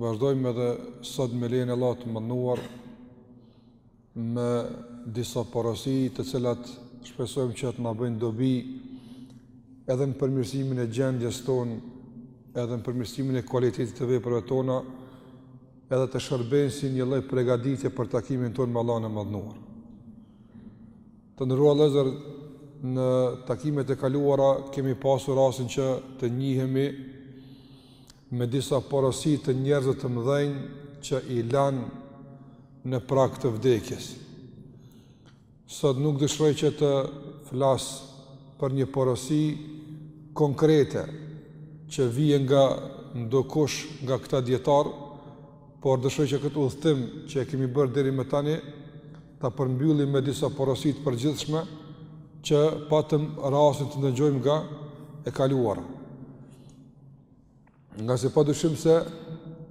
Vazhdojmë edhe sot me lejen e Allahut të Madhnuar me disa porosi të cilat shpresojmë që të na bëjnë dobi edhe në përmirësimin e gjendjes tonë, edhe në përmirësimin e kualitetit të veprave tona, edhe të shërbejnë si një lloj pregaditje për takimin tonë me Allahun e Madhnuar. Të nderuar vëllezër, në takimet e kaluara kemi pasur rastin që të njihemi me disa porosi të njerëzve të mëdhenj që i lanë në prag të vdekjes. Sot nuk dëshiroj që të flas për një porosi konkrete që vjen nga ndokush nga këta dijetarë, por dëshiroj që këtë udhëtim që e kemi bërë deri më tani, ta përmbyllim me disa porosi të përgjithshme, që patëm rastin të ndëgjojmë nga e kaluara. ngase pa dyshim se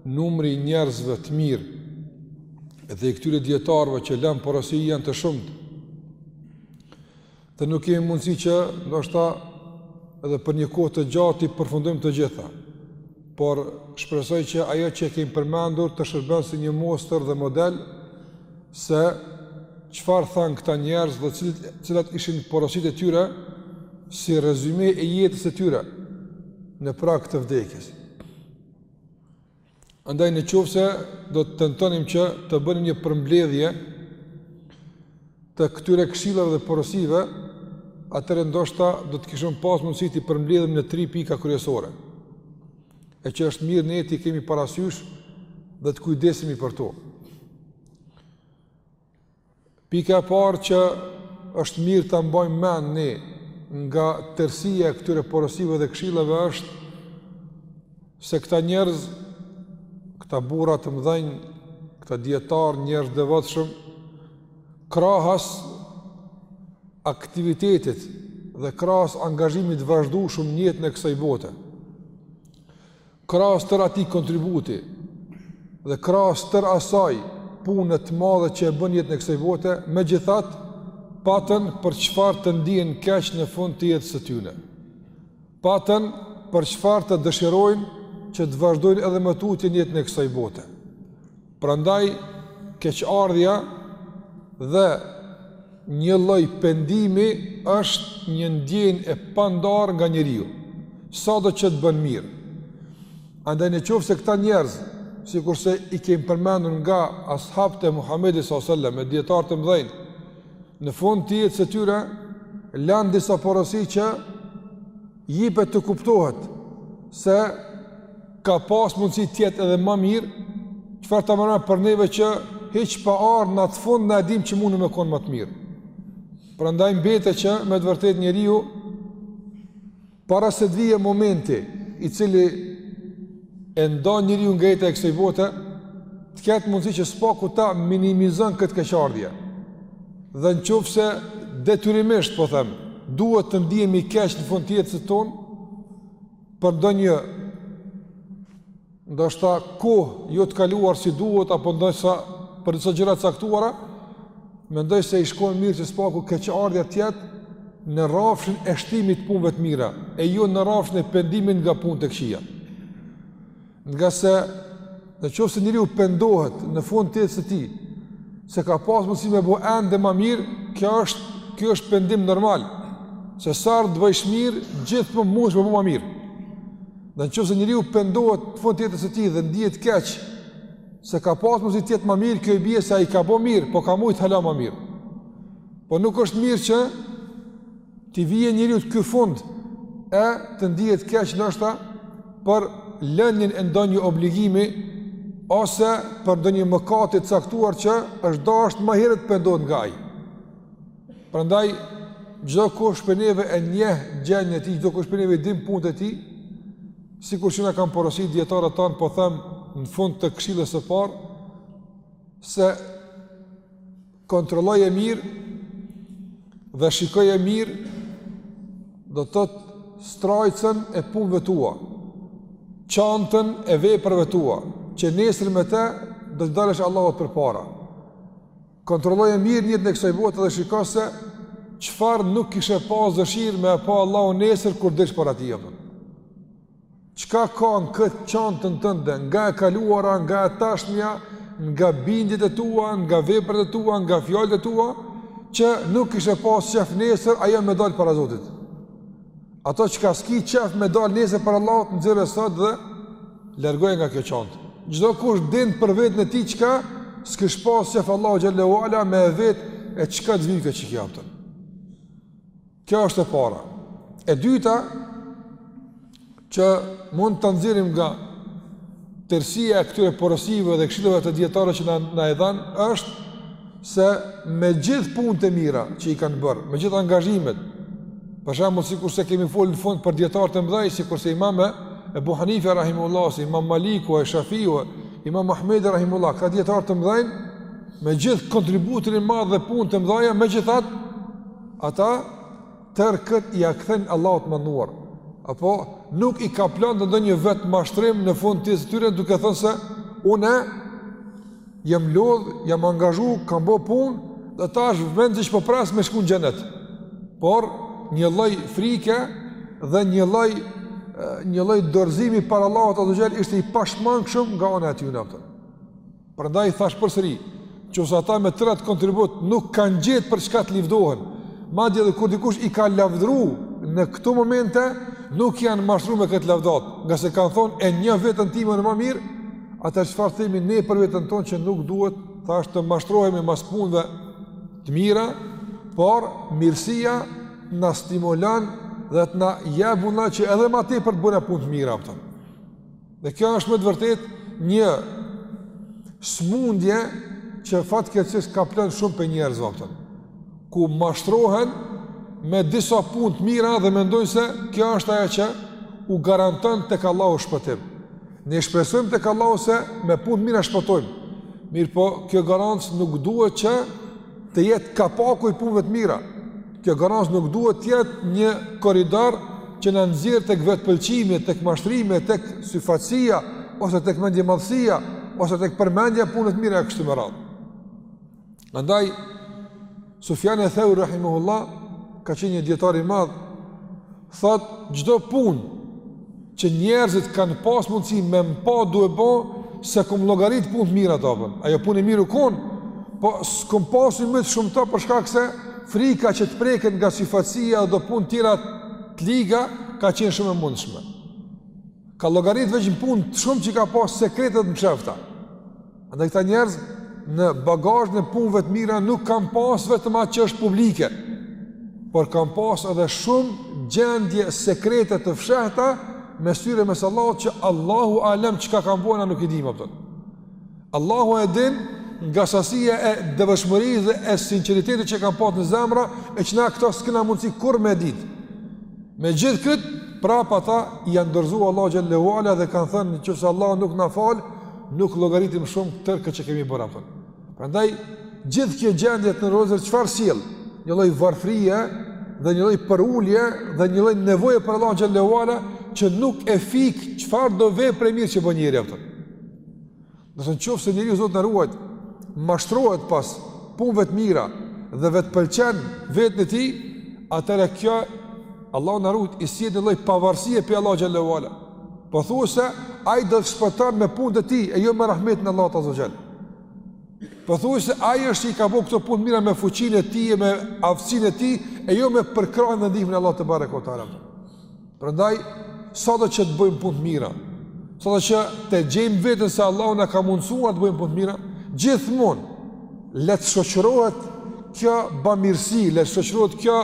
numri i njerëzve të mirë dhe i këtyre dijetarëve që lënë porosi janë të shumtë dhe nuk kemi mundësi që ndoshta edhe për një kohë të gjatë t'i përfundojmë të gjitha por shpresoj që ajo që kemi përmendur të shërben si një mostër dhe model se çfarë thanë këta njerëz dhe cilat, cilat ishin porosit e tyre si rezume e jetës së tyre në prag të vdekjes. Andaj në qoftë se do të tentonim që të bënim një përmbledhje të këtyre këshillave dhe porosive, atëherë ndoshta do të kishim pas mundësi t'i përmbledhim në 3 pika kryesore. e që është mirë ne t'i kemi parasysh dhe të kujdesemi për to. Pika e parë që është mirë ta mbajmë mend ne nga tërësia e këtyre porosive dhe këshillave është se këta njerëz, këta burra të mëdhenj, këta dijetarë, njerëz të devotshëm, Krahas aktivitetit dhe krahas angazhimit të vazhdueshëm në jetën e kësaj bote, krahas tërë atij kontributi dhe krahas tërë asaj pune të madhe që e bënë në jetën e kësaj bote, megjithatë patën për çfarë të ndihen keq në fund të jetës së tyre. Patën për çfarë të dëshirojnë që të vazhdojnë edhe më tutje në jetën e kësaj bote. Prandaj keqardhja dhe një lloj pendimi është një ndjenjë e pandarë nga njeriu, sado që të bën mirë. Andaj në qoftë se këta njerëz, sikurse i kemi përmendur nga as'habët e Muhamedit sallallahu alajhi wasallam, e dijetarë të mëdhenj, në fund të jetës së tyre lanë disa porosi që Jepet të kuptohet se ka pas mundësi të jetë edhe ma mirë, çfarë ta marrim për neve që hiç pa ardhë në atë fund na e dimë që mund me konë ma të mirë. Prandaj mbetet që me të vërtetë njeriu para se të vijë momenti i cili E ndan njeriun nga jeta e kësaj bote të ketë mundësi që së paku ta minimizon këtë keqardhje. Dhe në qofë se detyrimisht, po them, duhet të ndihemi keq në fund të jetës tonë, për ndonjë, ndoshta kohë jo të kaluar si duhet, apo ndoshta për disa gjëra të caktuara, mendoj se i shkon mirë që së paku keqardhja të jetë, në rrafshin e shtimit të punëve të mira, e jo në rrafshin e pendimit nga punët e këqija. Ngase, në qoftë se njeriu pendohet në fund të jetës së tij, se ka pasë mundësi me bo ende edhe ma mirë, kjo është, kjo është pendim normal, se sado të bojsh mirë, gjithmonë mundesh me bo ma mirë. Dhe në qoftë se njeriu pendohet në fund të jetës së tij dhe ndihet keq, se ka pasë mundësi të jetë ma mirë, kjo i bie se ai ka bo mirë, po ka mujtë hala ma mirë. Po nuk është mirë që t'i vijë njeriu të ky fund e të ndihet keq ndoshta për lënien e ndonjë obligimi ose për ndonjë mëkat të caktuar që është dashur më herët pendohet nga ai. Prandaj çdokush prej neve e njeh gjendjen e tij, çdokush prej neve i din punët e tij, sikur që na kanë porosit dietarët tanë po them në fund të këshillës së parë se Kontrolloje mirë dhe shikoje mirë do të thotë strajcën e punëve tua, çantën e veprave tua, që nesër me to do të dalësh Allahut përpara. Kontrolloje mirë në jetën e kësaj bote dhe shiko se çfarë nuk kishe pas dëshirë me e pa Allahu nesër kur del para tij apo. Çka ka në këtë çantën tënde, nga e kaluara, nga e tashmja, nga bindjet e tua, nga veprat e tua, nga fjalët e tua, që nuk kishe pas qejf nesër, ajo me dalë para Zotit. Ato çka s'ki qejf me dalë nesër para Allahut, nxirre sot dhe largoje nga kjo çantë. Çdokush din për veten e tij çka, s'kish pas qejf Allahu xhele ve ala me e vetë e çka të zhvijë këtë që kja pëtën. Kjo është e para. E dyta që mund ta nxjerrim nga tërësia e këtyre porosive dhe këshillave të dijetarëve që na i dhanë është se me gjithë punët e mira që i kanë bërë, me gjithë angazhimet, për shembull sikurse kemi fol në fund për dijetarët e mëdhaj, sikurse Imam Ebu Hanife rahimullahu, si Imam Maliku, e Shafiu, Imam Ahmedi rahimullahu, këta dijetarë të mëdhaj me gjithë kontributin e madh dhe punët e mëdhaja, megjithatë Ata tërë këtë ia kthejnë Allahut të madhëruar, apo nuk i kaplonte ndonjë vetëmashtrim në fund të jetës tyre duke thënë se une jam lodh, jam angazhu, kam bo punë dhe tash veç po pres me shku në xhenet por një lloj frike dhe një lloj një lloj dorzimi para Allahut azze ve xhel ishte i pashmangshëm nga ana e tyre, a kupton Prandaj thash përsëri, në qoftë se ata me tërë atë kontribut nuk kanë gjetë për çka të lëvdohen, madje edhe kur dikush i ka lavdëruar në këto momente, nuk janë mashtruar me këtë lavdatë, ngase kanë thonë e njoh veten time unë më mirë, atëherë çfarë themi ne për veten tonë që nuk duhet thash të mashtrohemi mas punëve të mira, por mirësia të na stimulon dhe të na jep vullnet që edhe më tepër të bëjmë punë të mira, a kupton. Dhe kjo është me të vërtetë një smundje që fatkeqësisht kaplon shumë prej njerëzve, a kupton, ku mashtrohen me disa punë të mira dhe mendojnë se kjo është ajo që u garanton tek Allahu shpëtim. Ne shpresojmë tek Allahu se me punë të mira shpëtojmë, mirëpo kjo garancë nuk duhet që të jetë kapaku i punëve të mira, Kjo garancë nuk duhet të jetë një korridor që na nxjerr tek vetëpëlqimi, tek mashtrimi, tek syfaqësia ose tek mendjemadhësia ose tek përmendja e punëve të mira e kështu me radhë. Andaj Sufjan eth-Theuri rahimahullah ka qenë një dietar i madh Thotë çdo punë që njerëzit kanë pas mundësi me m'pa duke e bo, s'e kom llogarit punë të mirë, a kupton. Ajo punë e mirë u kon, po s'kom pas ymyt shumë në to për shkak se frika që të preken nga syfaqësia dhe do punë tjera të liga ka qenë shumë e mundshme. Ka llogarit veç në punë shumë që i ka pas sekrete, të mshefta. Andaj këta njerëz në bagazhin e punëve të mira nuk kanë pas vetëm atë që është publike, por kanë pas edhe shumë gjendje sekrete të fshehta mes tyre mes Allahut që Allahu alem çka kanë bo, na nuk e dimë, a kupton. Allahu e din nga sasia e devotshmërisë dhe e sinqeritetit që kanë pas në zemra e që na këto s'kena mundësi kurrë me i ditë. Me gjithë këtë, prapë ata i janë dorëzu Allahut xhele ue ala dhe kanë thënë në qoftë se Allahu nuk na fal, Nuk llogaritim shumë tërë këtë që kemi bërë, a kupton. Prandaj gjithë kjo gjendje të nderuar vllezër çfarë sjell? Një lloj varfrie dhe një lloj përulje dhe një lloj nevoje për Allahun xhele ue ala që nuk e fik çfarëdo vepre e mirë që bën njeriu, a kupton. Ndërsa në qoftë se njeriu Zoti na ruajt, mashtrohet pas punëve të mira dhe vetëpëlqen veten e tij, atëherë kjo Allahu na ruajt i sjell një lloj pavarësie prej Allahut xhele ue ala. Po thua se ai do të shpëton me punët e tij e jo me rahmetin e Allahut azza xal. Po thua se ai është i ka bëu këto punë mira me fuqinë e tij e me aftësinë e tij e jo me përkrahjen e ndihmën e Allahut te bareku te ala. Prandaj sado që të bëjmë punë mira, sado që të gjejmë veten se Allahu na ka mundësuar të bëjmë punë mira, gjithmonë Le të shoqërohet kjo bamirësi, le të shoqërohet kjo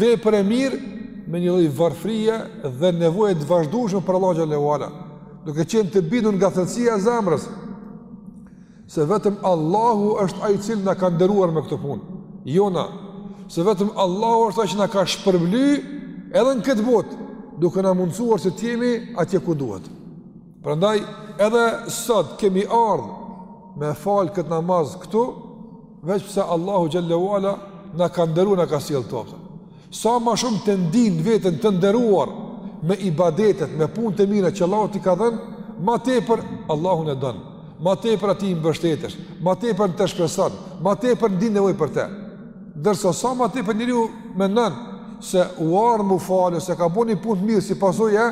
vepër e mirë me një lloj varfërie dhe nevoje të vazhdueshme për Allahun xhelle ue ala, duke qenë të bindur nga thellësia e zemrës se vetëm Allahu është ai i cili na ka nderuar me këtë punë. Jo na, se vetëm Allahu është ai që na ka shpërblyer edhe në këtë botë, duke na mundësuar që të jemi atje ku duhet. Prandaj edhe sot kemi ardh me fal kët namaz këtu, veç pse Allahu xhelle ue ala na ka nderuar na ka sjell tokë. Sa ma shumë ta ndin veten të nderuar me ibadetet, me punët e mira që Allahu t'i ka dhënë, ma tepër Allahu na don. Ma tepër Atij i mbështetesh, ma tepër në te shpreson, ma tepër ndin nevojë për te. Ndërsa sa ma tepër njeriu mendon se u ardh m'u fal, se ka bo një punë të mirë si pasojë e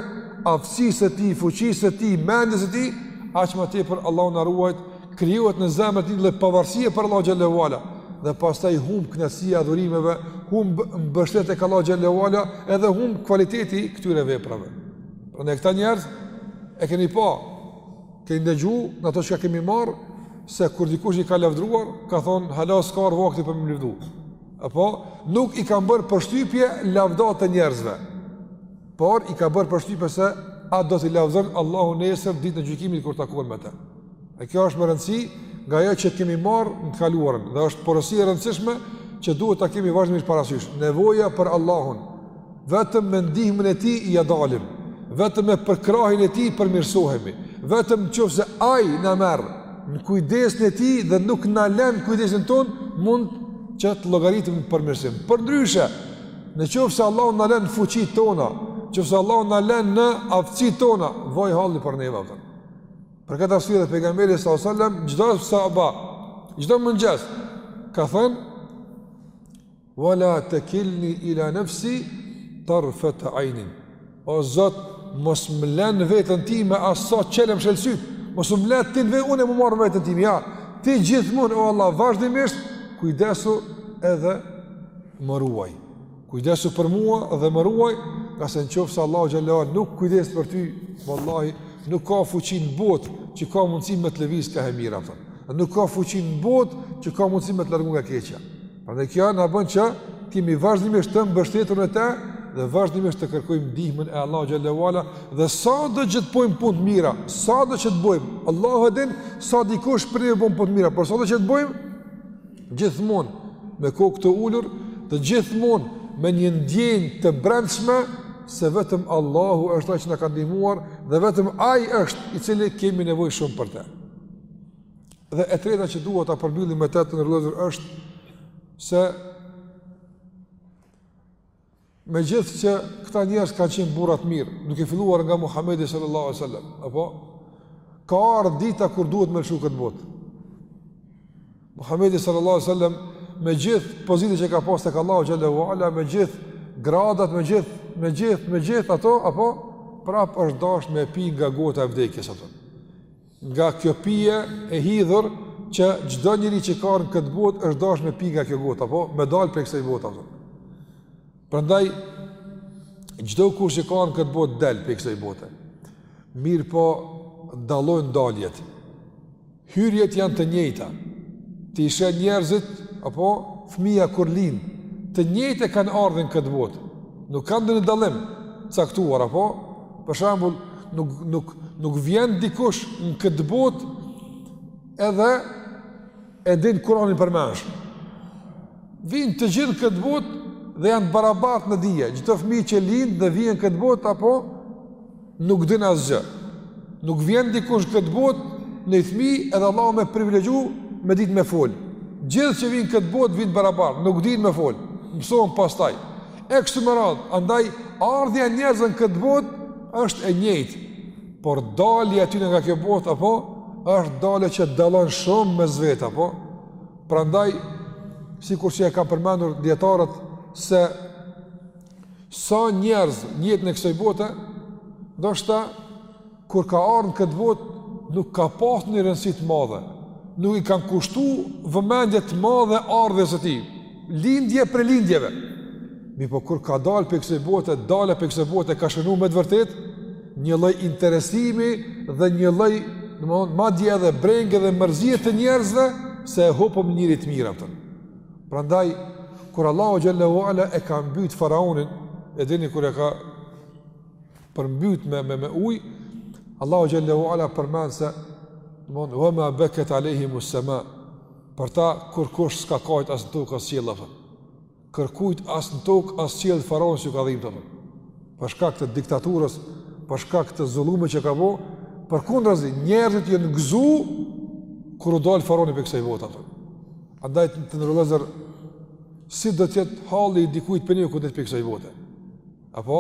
aftësisë së tij, fuqisë së tij, mendjes së tij, aq ma tepër, Allahu na ruajt, krijohet në zemër një lloj pavarësie prej Allahut xhelle ue ala, dhe pastaj humb kënaqësia e adhurimeve, humb mbështetja ka Allahu xhelle ue ala, edhe humb kvaliteti i këtyre veprave. Prandaj këta njerëz e keni pa, Keni dëgju në ato çka kemi marrë se kur dikush i ka lavdruar, ka thon hala s'ka ardh vakti për me m'lavdu. Apo nuk i kanë bërë përshtypje lavdat e njerëzve. Por i ka bërë përshtypje se a do t'i lavdon Allahu nesër ditën e gjykimit kur takohen me të. E kjo është me rëndësi nga ajo që kemi marrë në të kaluarën dhe është porosi e rëndësishme që duhet ta kemi vazhdimisht parasysh. Nevoja për Allahun, Vetëm me ndihmën e Tij ia dalim, vetëm me përkrahjen e Tij përmirësohemi, vetëm në qoftë se Ai na merr në kujdesin e Tij dhe nuk na lën në kujdesin tonë, mund që të llogaritim në përmirësim. Përndryshe, në qoftë se Allahu na lën në fuqitë tona, në qoftë se Allahu na lën në aftësitë tona, vaj halli për ne vërtet. Për këtë arsye dhe pejgamberi sallallahu alajhi wasallam çdo sabah, çdo mëngjes ka thënë Wa la tekilni ila nafsi tarfat aynin. O Zot, mos më len n'veten time as sa çel e mshel sytë. Mos më lë ti vetë unë m'u marr me veten time. Ja, ti gjithmonë o Allah vazhdimisht kujdesu edhe më ruaj. Kujdesu për mua dhe më ruaj, se në qoftë se Allahu xhallahu nuk kujdeset për ty, vallahi nuk ka fuqi në botë që ka mundësi me të lëviz ka e mira atë. Nuk ka fuqi në botë që ka mundësi me të largu nga e keqja. Prandaj kjo na bën që të jemi vazhdimisht të mbështetur në të dhe vazhdimisht të kërkojmë ndihmën e Allahut xhelle ue ala dhe sado që të bojmë punë të mira, sado që të bojmë, Allahu e din sa dikush prej neve bon punë të mira, por sado që të bojmë gjithmonë me kokë të ulur dhe gjithmonë me një ndjenjë të brendshme se vetëm Allahu është ai që na ka ndihmuar dhe vetëm ai është i cili kemi nevojë shumë për të. Dhe e treta që dua ta përmbyllim me të, të nderuar, është se me gjithë që këta njerëz kanë qenë burra të mirë, duke filluar nga Muhammedi sallallahu alaihi sallam, apo, ka ardhë dita kur duhet me lëshu këtë botë. Muhammedi sallallahu alaihi sallam, me gjithë pozitën që ka pas tek Allahu xhelle ue ala, me gjithë gradat, me gjithë, me gjithë, me gjithë ato, apo, prapë është dashtë me pi nga gota e vdekjes apo. Nga kjo pije e hidhur që çdo njeri që ka ardh në këtë botë është dashur me pi nga kjo gotë apo me dal prej kësaj bote apo. Prandaj çdokush që ka ardh në këtë botë del prej kësaj bote. Mirëpo dallojnë daljet. Hyrjet janë të njëjta. Ti sheh njerëzit apo fëmia kur lind, të njëjtë kanë ardhur në këtë botë. Nuk kanë ndonjë dallim të caktuar apo Për shembull, nuk nuk nuk vjen dikush në këtë botë edhe e din Kur'anin përmendsh. Vijnë të gjithë në këtë botë dhe janë barabart në dije. Çdo fëmijë që lind dhe vjen në këtë botë apo nuk din asgjë. Nuk vjen dikush në këtë botë ndonjë fëmijë edhe Allahu me e privilegju me ditë me fol. Gjithë që vijnë në këtë botë vijnë barabart, nuk din me fol. Mësohen pastaj. E kështu me radhë, andaj ardhja e njerëzve në këtë botë është e njëjtë, por dalja e tyne nga kjo botë apo është dalja që dallon shumë mes vete apo. Prandaj sikur që e kanë përmendur dijetarët se sa njerëz në jetën e kësaj bote, ndoshta kur ka ardhë në këtë botë, nuk ka pas një rëndësi të madhe, nuk i kanë kushtu vëmendje të madhe ardhjes së tij, lindje prej lindjeve. Mirëpo kur ka dalë prej kësaj bote, dalja prej kësaj bote, ka shënu me të vërtetë, një lloj interesimi dhe një lloj, domethënë, madje edhe brenge dhe mërzie të njerëzve, se e humbëm një njeri të mirë apo. Prandaj, kur Allahu xhelle ue ala e ka mbytë faraonin, e dini kur e ka përmbyt me me, me ujë, Allahu xhallahu ala përmend se mon wa ma bakat alehim as-sama. Për ta kurkush s'ka kajt as në tokë as qiell apton. Kërkujt as në tokë as qiell faraoni s'u ka dhimt apton. Për shkak të diktaturës, për shkak të zullumit që ka bo, përkundrazi njerëzit janë gëzu kur u dal faraoni pej kësaj bote apton. Andaj të nderuar vëllezër si do të jetë halli i dikujt pej neve kur del pej kësaj bote. Apo,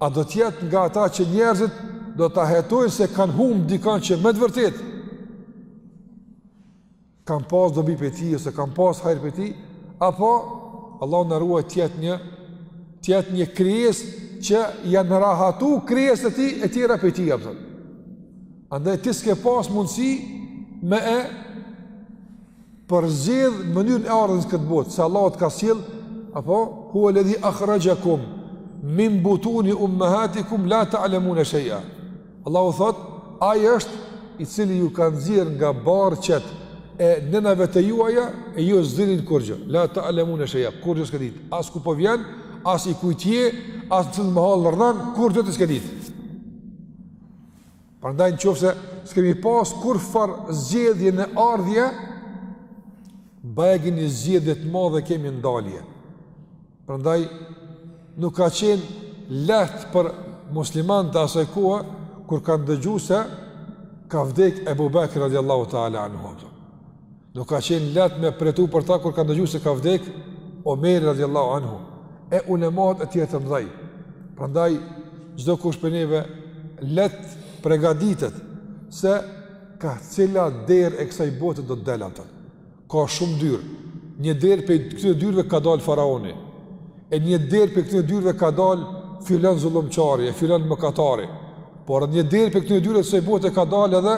a do të jetë nga ata që njerëzit do ta hetojnë se kanë humb dikon që me të vërtet kanë pas dobi pej tij ose kanë pas hajr pej tij, apo Allahu na ruaj të jetë një të jetë një krijes që janë rahatu krijesat e ti e tjera pej tij apton. Andaj ti s'ke pas mundësi me e përzgjedh mënyrën e ardhjes në këtë botë, se Allahu të ka sjell, apo huwa alladhi akhrajakum min butuni ummahatikum la ta'lamun shay'a. Allahu thot, ai është i cili ju ka nxjerr nga barqet e nënave të juaja e ju s'dinit kurgjo. La ta'lamun shay'a. Kurgjo ti s'ke ditë. As ku po vjen, as i kujt je, as në cilën mahallë rrnon, kurgjo ti s'ke ditë. Prandaj në qoftë se s'kemi pas kurrfarë zgjedhje në ardhje, bajagi një zgjedhje të madhe kemi në dalje. Prandaj nuk ka qenë lehtë për muslimanët e asaj kohe kur kanë dëgjuar se ka vdek Ebu Bekri radiallahu ta'ala anhu. Nuk ka qenë lehtë me përjetu për ta kur kanë dëgju se ka vdek Omeri radiallahu anhu e ulemat e tjerë të mdhej. Prandaj, çdokush pej neve le të pregaditet se ka cila derë e kësaj bote do të delë apton. Ka shumë dyer. Një derë pej këtyne dyerve ka dalë faraoni. E një derë prej këtyne dyerve ka dalë filan zullumqari, e filan mëkatari. Por një derë prej këtyne dyerve të kësaj bote ka dalë edhe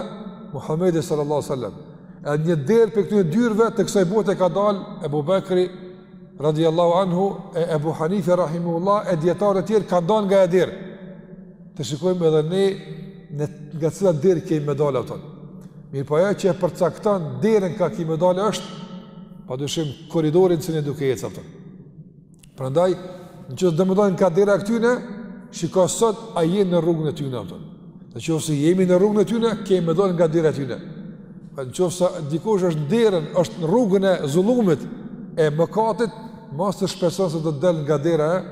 Muhammedi sallallahu sallam. E një derë pej këtyne dyerve të kësaj bote ka dal Ebu Bekri radiallahu anhu e Ebu Hanife rahimehullah e dijetarë të tjerë kanë dal nga ajo derë. Të shikojmë edhe ne në nga cila derë kemi me dal apton. Mirëpo ajo që e përcakton derën ka ki me dal është pa dyshim koridori që jen duke ec apton. Prandaj, në qoftë se do me dal nga dera e këtyne, shiko sot a jen në rrugën e tyne, apton. Në qoftë se jemi në rrugën e tyne, kemi me dal nga dera e tyne. Në qoftë se dikush është në derën, është në rrugën e zullumit, e mëkatit, mas të shpreson se do të delë nga dera e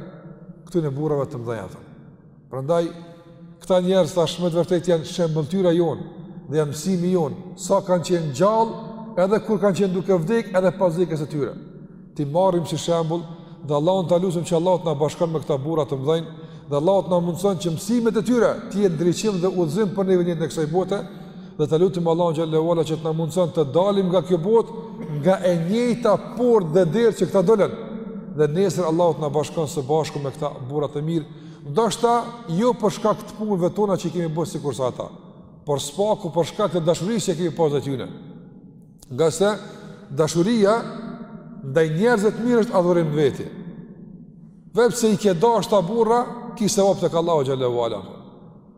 këtyne burrave të mdhej, apton. Prandaj këta njerëz tash me të vërtetë janë shembëlltyra jonë dhe janë mësimi jonë, sa kanë qenë gjallë, edhe kur kanë qenë duke vdek, edhe pas vdekjes së tyre. T'i marrim si shembull dhe Allahun ta lutim që Allahu të na bashkon me këta burra të mëdhenj dhe Allahu të na mundëson që mësimet e tyre të jenë drejtim dhe udhëzim për ne në jetë e kësaj bote dhe ta lutim Allahun xhelle ue ala që të na mundëson të dalim nga kjo botë nga e njëjta portë dhe derë që këta dolën dhe nesër Allahu të na bashkon së bashku me këta burra të mirë Ndoshta jo për shkak të punëve tona që i kemi bërë sikur sa ata, por së paku për shkak të dashurisë që e kemi pas ndaj tyre. Ngase dashuria ndaj njerëzve të mirë është adhurim në veti. Veç se i ke dashur ta burra, ki sevap tek Allahu xhelle ue ala.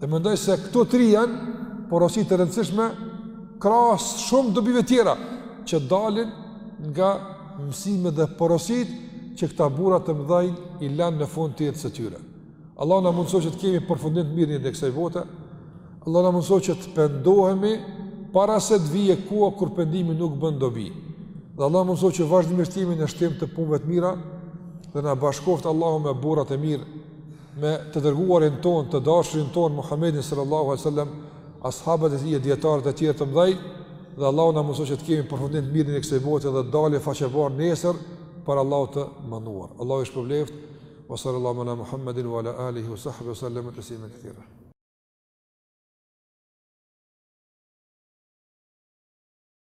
Dhe mendoj se këto tri janë porosi të rëndësishme krahas shumë dobive tjera që dalin nga mësimet dhe porositë që këta burra të mëdhaj i lanë në fund të jetës e tyre. Allahu na mundësoftë të kemi përfundim të mirë në jetë të kësaj bote, Allahu na mundësoftë të pendohemi para se të vijë koha kur pendimi nuk bën dobi. Dhe Allahu na mundësoftë vazhdimisht të jemi në shtim të punëve të mira dhe na bashkoftë Allahu me burrat e mirë me të dërguarin tonë, të dashurin tonë Muhammedin sallallahu alaihi wasallam, ashabët e tij e dietarët e tjerë të mëdhaj, dhe Allahu na mundësoftë të kemi përfundim të mirë në jetë të kësaj bote dhe të dalim faqebardhë nesër para Allahut të madhëruar. Allahu ju shpërbleftë. Wa sallallahu ala Muhammedin wa ala alihi wa sahbihi wa sallam taslima katira.